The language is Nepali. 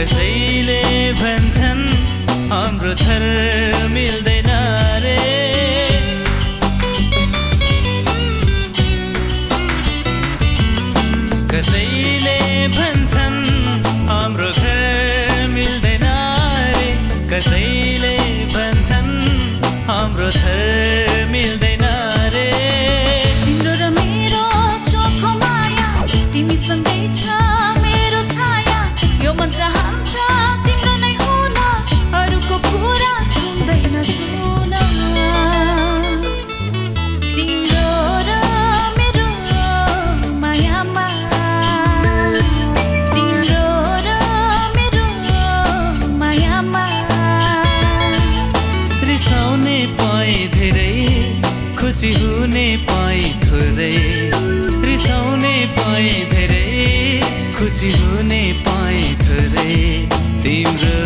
que se खुसी हुने पाए थोरै रिसाउने पाए धेरै खुसी हुने पाए थोरै तिम्रो